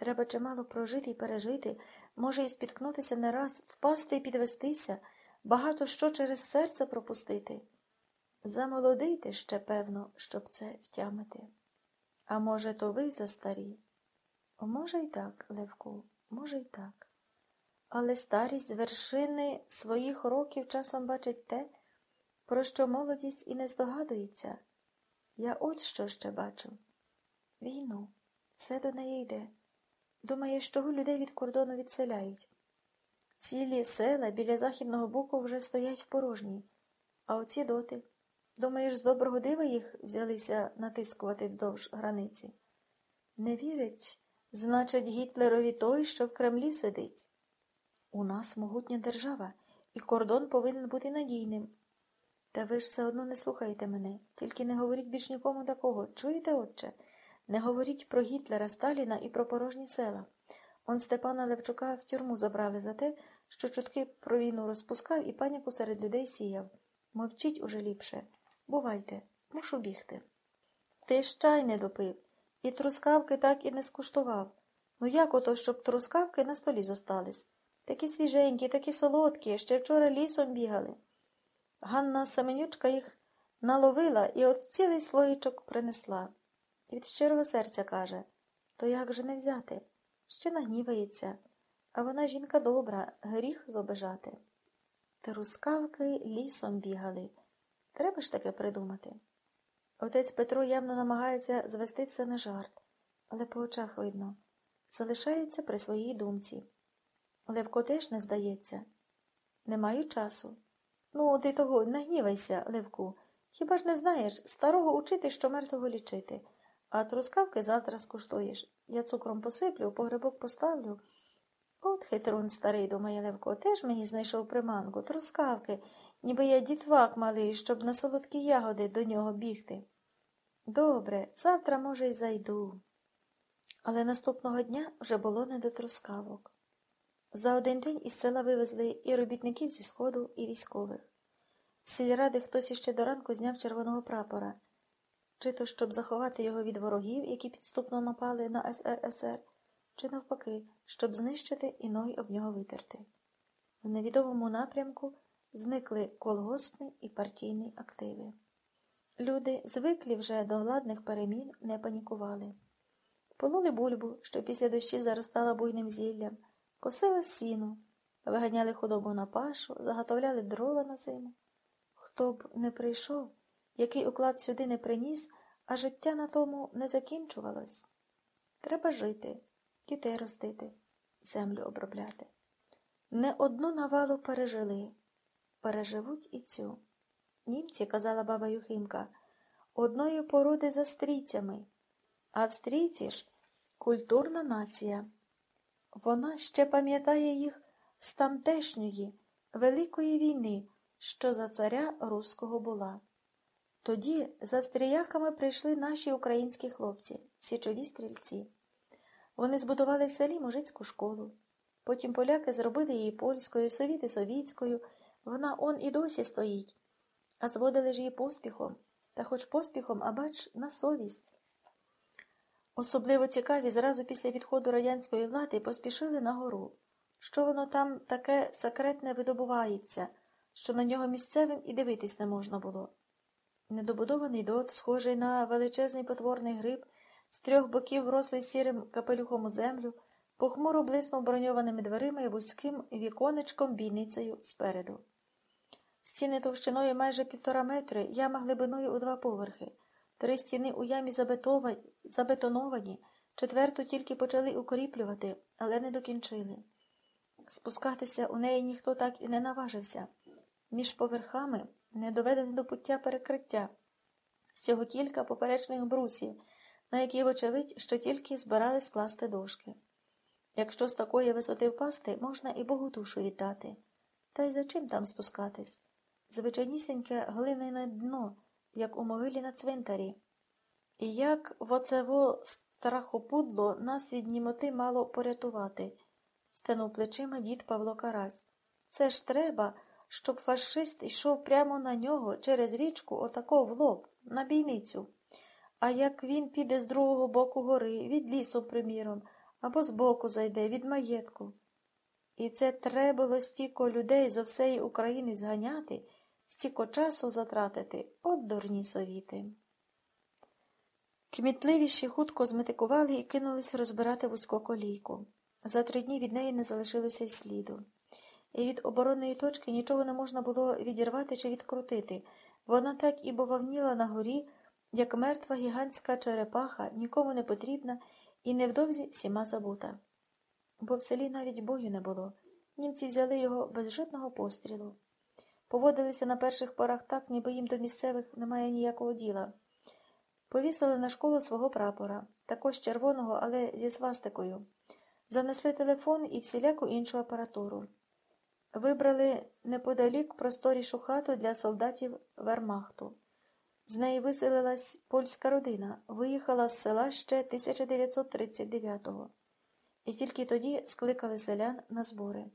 Треба чимало прожити і пережити, може і спіткнутися не раз, впасти і підвестися, багато що через серце пропустити. Замолодий ти ще, певно, щоб це втямити. А може, то ви застарі? Може, й так, Левку, може, й так. Але старість з вершини своїх років часом бачить те, про що молодість і не здогадується. Я от що ще бачу. Війну. Все до неї йде. Думає, що людей від кордону відселяють. Цілі села біля західного боку вже стоять порожні, а оці доти. Думаєш, з доброго дива їх взялися натискувати вдовж границі? Не вірить, значить, Гітлерові той, що в Кремлі сидить. У нас могутня держава, і кордон повинен бути надійним. Та ви ж все одно не слухаєте мене, тільки не говоріть більш нікому такого. Чуєте, отче? Не говоріть про Гітлера, Сталіна і про порожні села. Он Степана Левчука в тюрму забрали за те, що чутки про війну розпускав і паніку серед людей сіяв. Мовчіть уже ліпше. Бувайте, мушу бігти. Ти ж чай не допив, і трускавки так і не скуштував. Ну як ото, щоб трускавки на столі зостались? Такі свіженькі, такі солодкі, ще вчора лісом бігали. Ганна Семенючка їх наловила і от цілий слоїчок принесла. Від щирого серця каже то як же не взяти? Ще нагнівається, а вона жінка добра, гріх зобижати. Трускавки лісом бігали. Треба ж таке придумати. Отець Петро явно намагається звести все на жарт, але по очах видно залишається при своїй думці. Левко теж не здається. Не маю часу. Ну, ти того не гнівайся, Левку. Хіба ж не знаєш старого учити, що мертвого лічити, а трускавки завтра скуштуєш. Я цукром посиплю, погребок поставлю. От хитрун старий, думає Левко, теж мені знайшов приманку, трускавки, ніби я дітвак малий, щоб на солодкі ягоди до нього бігти. Добре, завтра, може, й зайду. Але наступного дня вже було не до трускавок. За один день із села вивезли і робітників зі сходу, і військових. З сільради хтось іще до ранку зняв червоного прапора, чи то щоб заховати його від ворогів, які підступно напали на СРСР, чи навпаки, щоб знищити і ноги об нього витерти. В невідомому напрямку зникли колгоспні і партійні активи. Люди, звиклі вже до владних перемін, не панікували. Пололи бульбу, що після дощів заростала буйним зіллям, косили сіну, виганяли худобу на пашу, заготовляли дрова на зиму. Хто б не прийшов, який уклад сюди не приніс, а життя на тому не закінчувалось. Треба жити, дітей ростити, землю обробляти. Не одну навалу пережили, переживуть і цю. Німці, казала баба Юхимка, одної породи за стрійцями, австрійці ж культурна нація. Вона ще пам'ятає їх з тамтешньої Великої війни, що за царя Руського була. Тоді з австріяками прийшли наші українські хлопці, січові стрільці. Вони збудували в селі мужицьку школу. Потім поляки зробили її польською, совіти совітською. Вона он і досі стоїть. А зводили ж її поспіхом, та хоч поспіхом, а бач, на совість. Особливо цікаві зразу після відходу радянської влади поспішили на гору. Що воно там таке секретне видобувається, що на нього місцевим і дивитись не можна було. Недобудований дот, схожий на величезний потворний гриб, з трьох боків врослий сірим капелюхом у землю, похмуро блиснув броньованими дверима і вузьким віконечком бійницею спереду. Стіни товщиною майже півтора метри, яма глибиною у два поверхи. Три стіни у ямі забетоновані, четверту тільки почали укріплювати, але не докінчили. Спускатися у неї ніхто так і не наважився. Між поверхами не доведене до пуття перекриття, всього кілька поперечних брусів, на які, вочевидь, що тільки збирали скласти дошки. Якщо з такої висоти впасти, можна і Богу душу віддати. Та й за чим там спускатись? Звичайнісіньке глиняне дно, як у могилі на цвинтарі. І як в оцево страхопудло нас від німоти мало порятувати, стенув плечима дід Павло Карась. Це ж треба щоб фашист йшов прямо на нього через річку отако в лоб, на бійницю. А як він піде з другого боку гори, від лісу, приміром, або збоку зайде, від маєтку. І це треба було стільки людей зо всієї України зганяти, стільки часу затратити, от дурні совіти. Кмітливіші хутко зметикували і кинулись розбирати вузьку колійку. За три дні від неї не залишилося й сліду. І від оборонної точки нічого не можна було відірвати чи відкрутити. Вона так і бововніла на горі, як мертва гігантська черепаха, нікому не потрібна і невдовзі всіма забута. Бо в селі навіть бою не було. Німці взяли його без жодного пострілу. Поводилися на перших порах так, ніби їм до місцевих немає ніякого діла. Повісили на школу свого прапора, також червоного, але зі свастикою. Занесли телефон і всіляку іншу апаратуру. Вибрали неподалік просторішу хату для солдатів Вермахту. З неї виселилась польська родина, виїхала з села ще 1939-го. І тільки тоді скликали селян на збори.